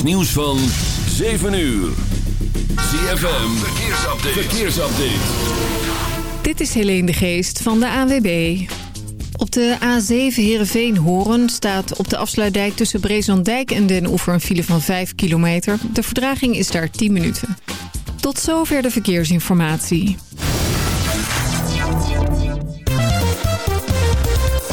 NOS nieuws van 7 uur. ZFM, verkeersupdate. verkeersupdate. Dit is Helene de Geest van de AWB. Op de A7 Heerenveen-Horen staat op de afsluitdijk tussen Brezandijk en Den Oever een file van 5 kilometer. De verdraging is daar 10 minuten. Tot zover de verkeersinformatie.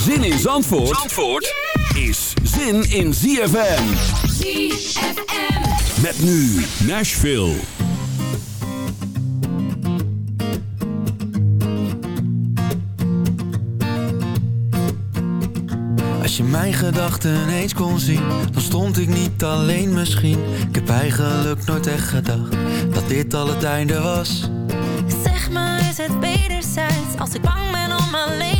Zin in Zandvoort, Zandvoort is zin in ZFM. ZFM. Met nu Nashville. Als je mijn gedachten eens kon zien, dan stond ik niet alleen misschien. Ik heb eigenlijk nooit echt gedacht dat dit al het einde was. Zeg maar, is het wederzijds? Als ik bang ben om alleen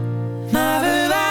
Maar we waren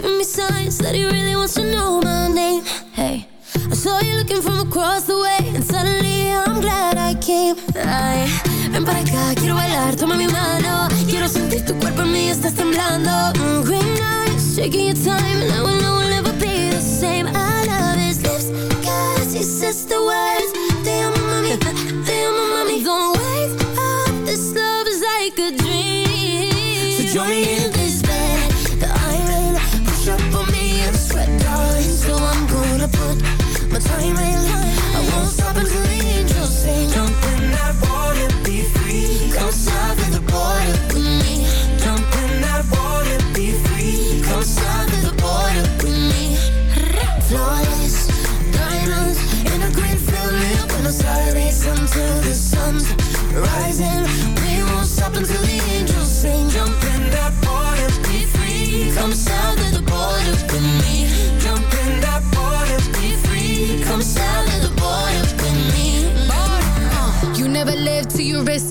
giving me signs that he really wants to know my name. Hey, I saw you looking from across the way And suddenly I'm glad I came. Ay, ven para acá, quiero bailar, toma mi mano. Quiero sentir tu cuerpo en mí, estás temblando. Mm, Green eyes, shaking your time and I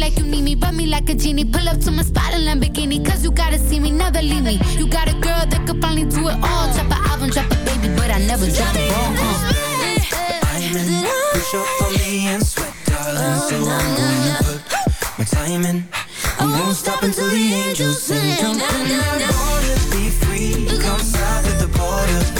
like you need me, rub me like a genie. Pull up to my spot in Lamborghini, cause you gotta see me, never leave me. You got a girl that could finally do it all. Drop an album, drop a baby, but I never drop the ball. Uh. Diamond, push up on me and sweat, darling. So I'm gonna put my time in. I won't stop until the angels sing. Jump in the water, be free. Come south of the border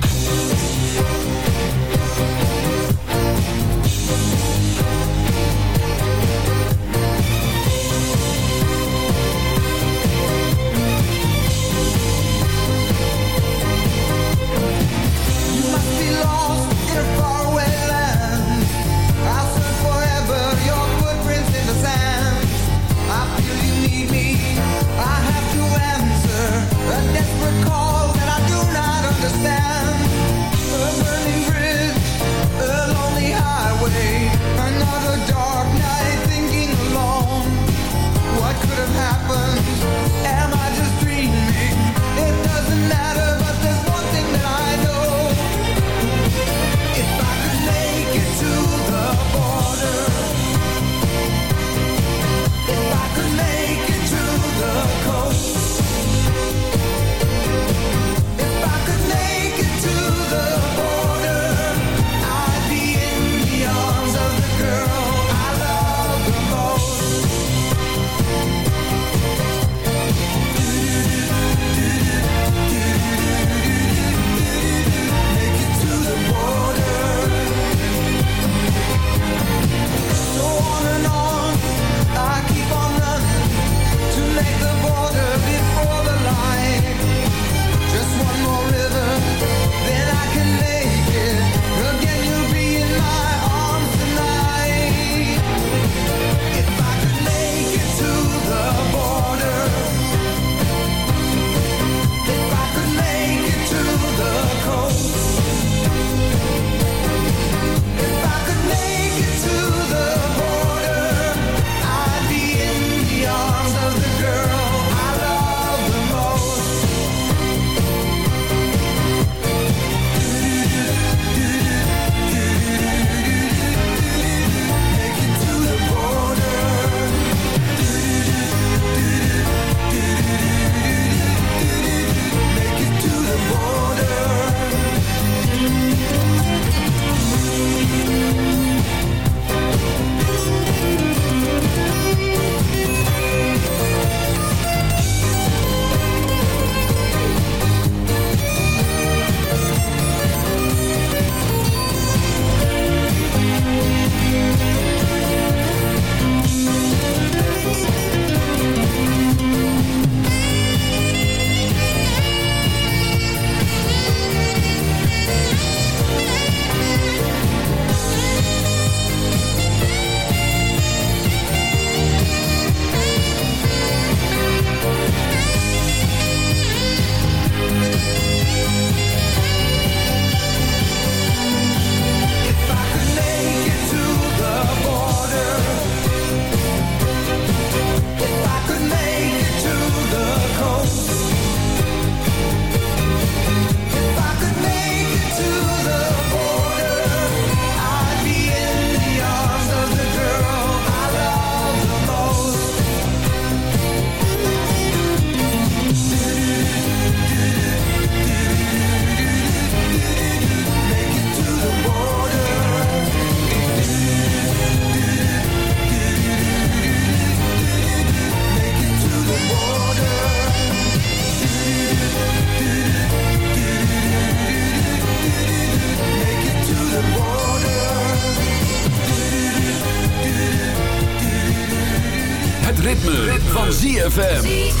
ZFM.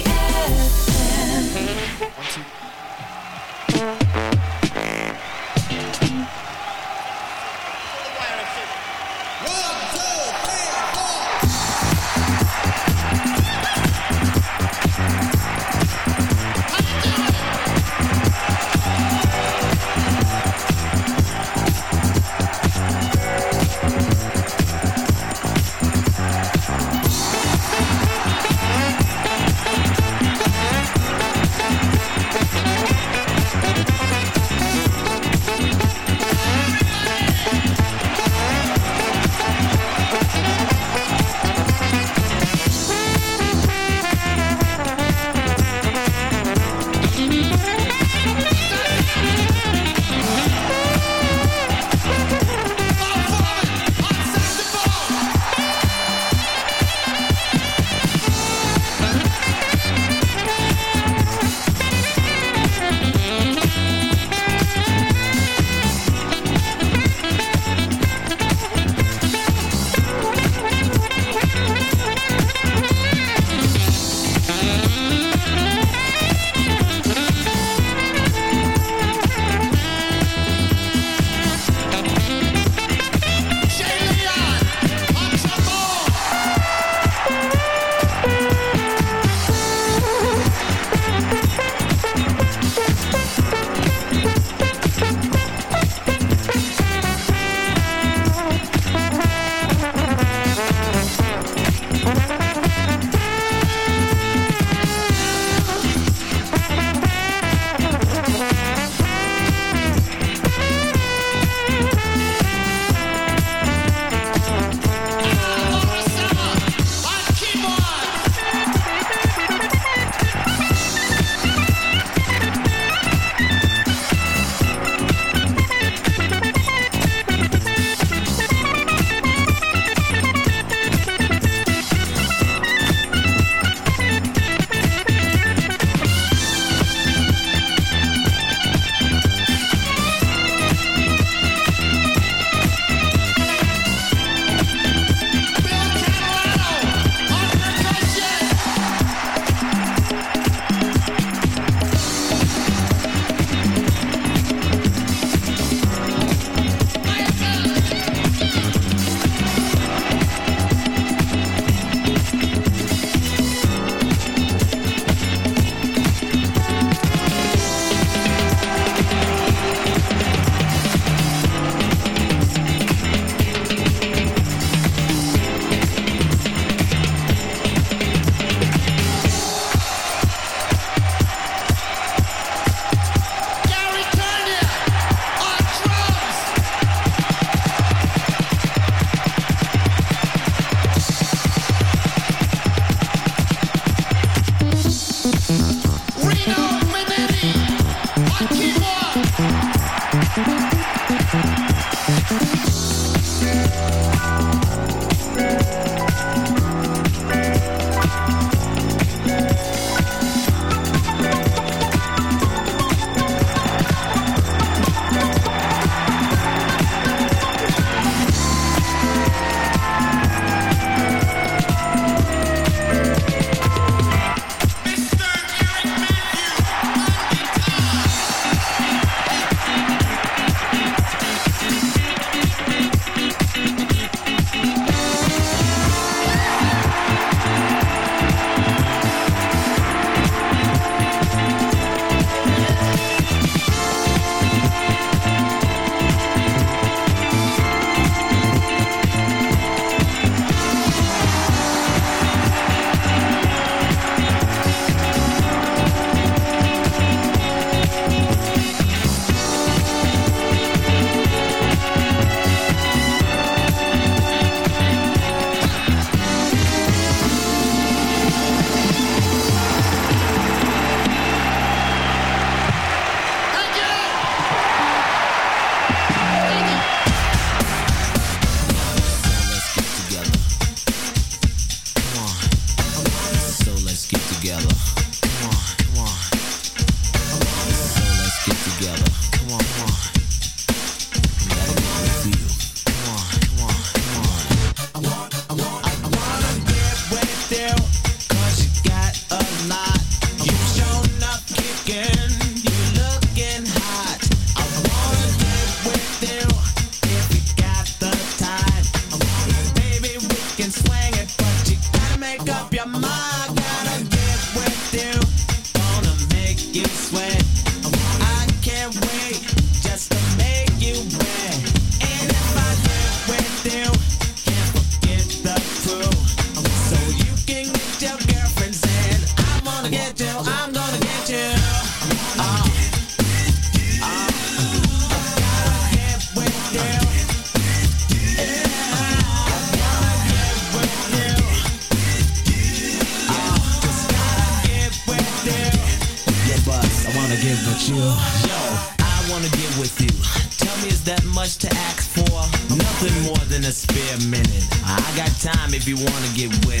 baby wanna get wet.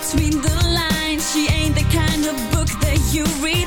between the lines. She ain't the kind of book that you read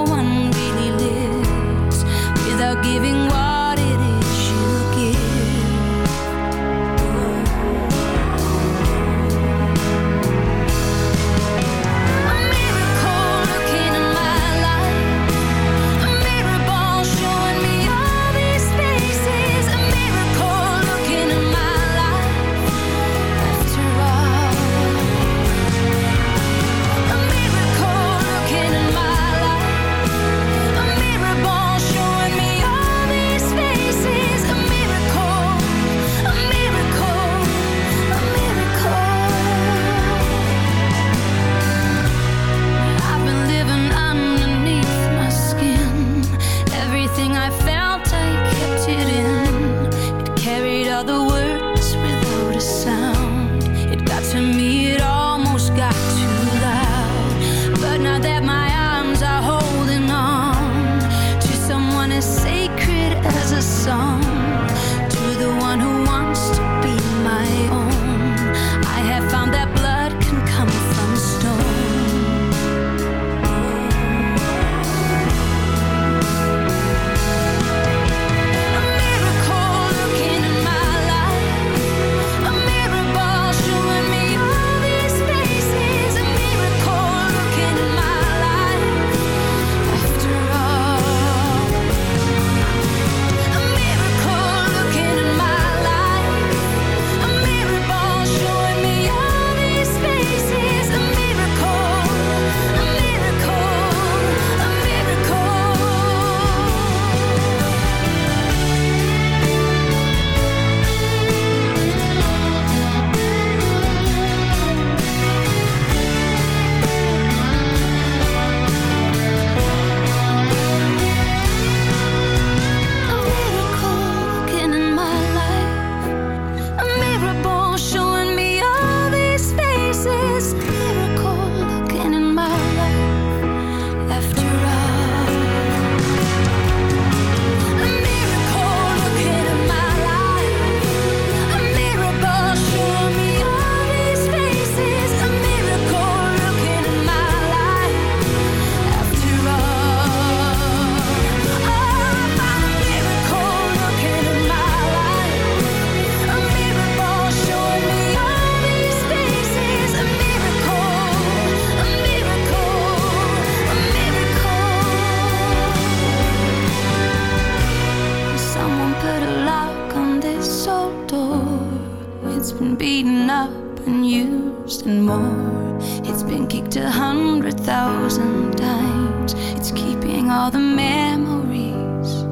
and more. It's been kicked a hundred thousand times. It's keeping all the memories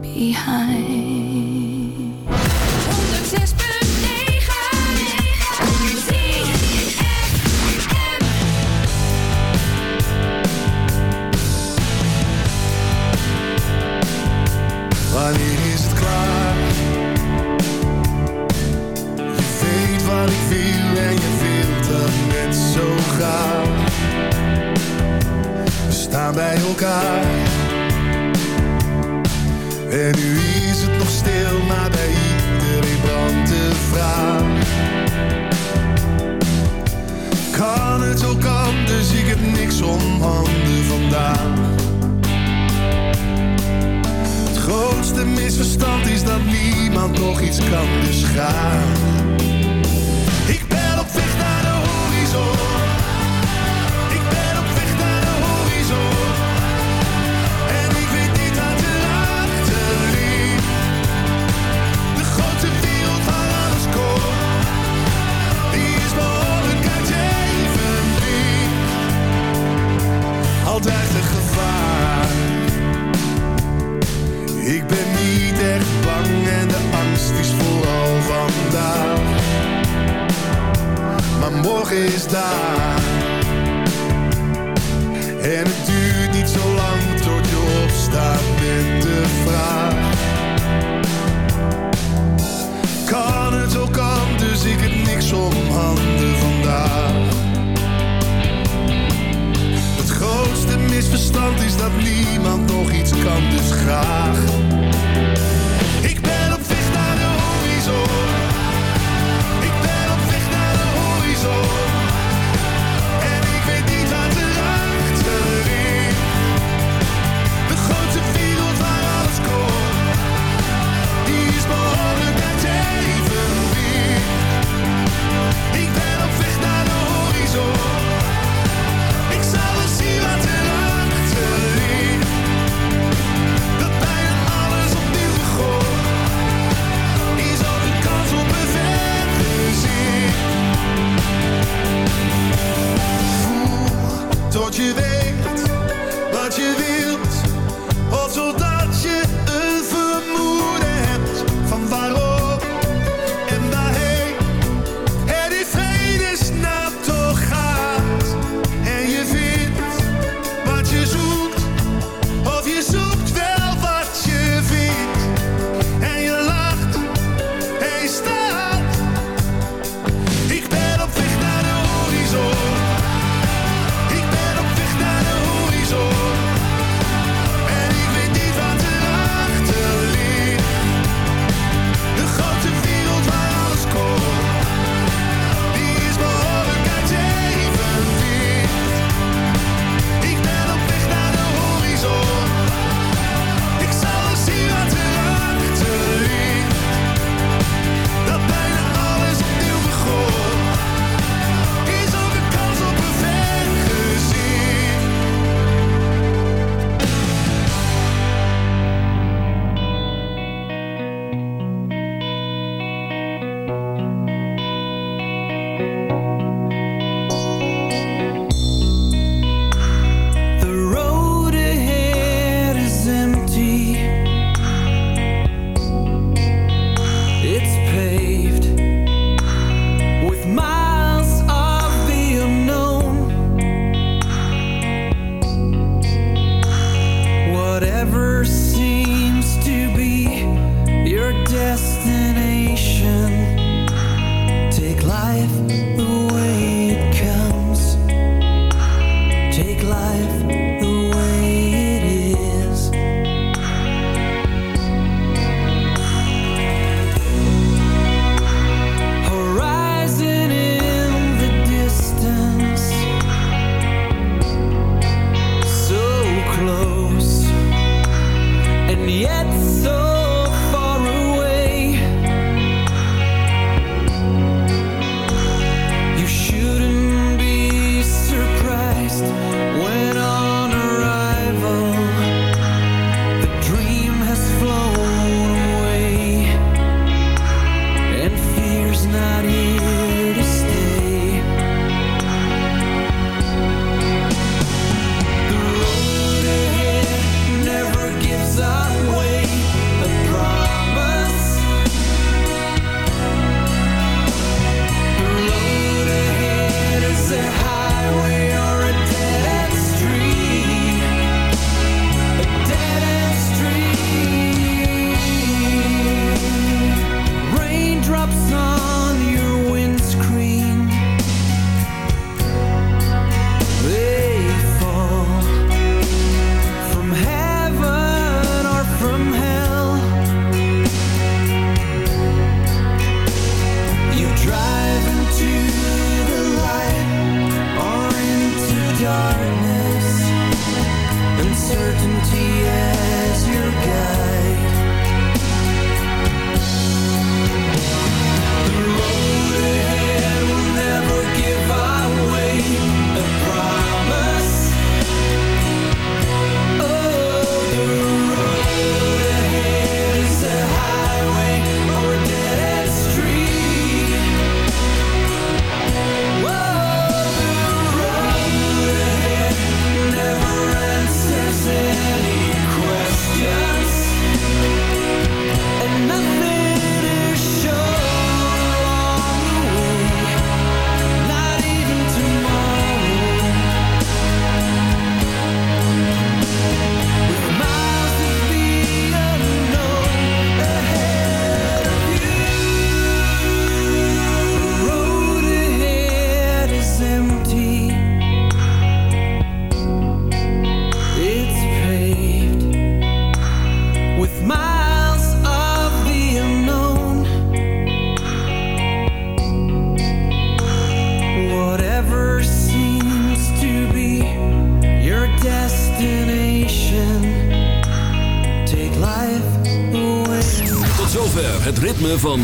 behind. elkaar